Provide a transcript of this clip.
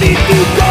ready to go.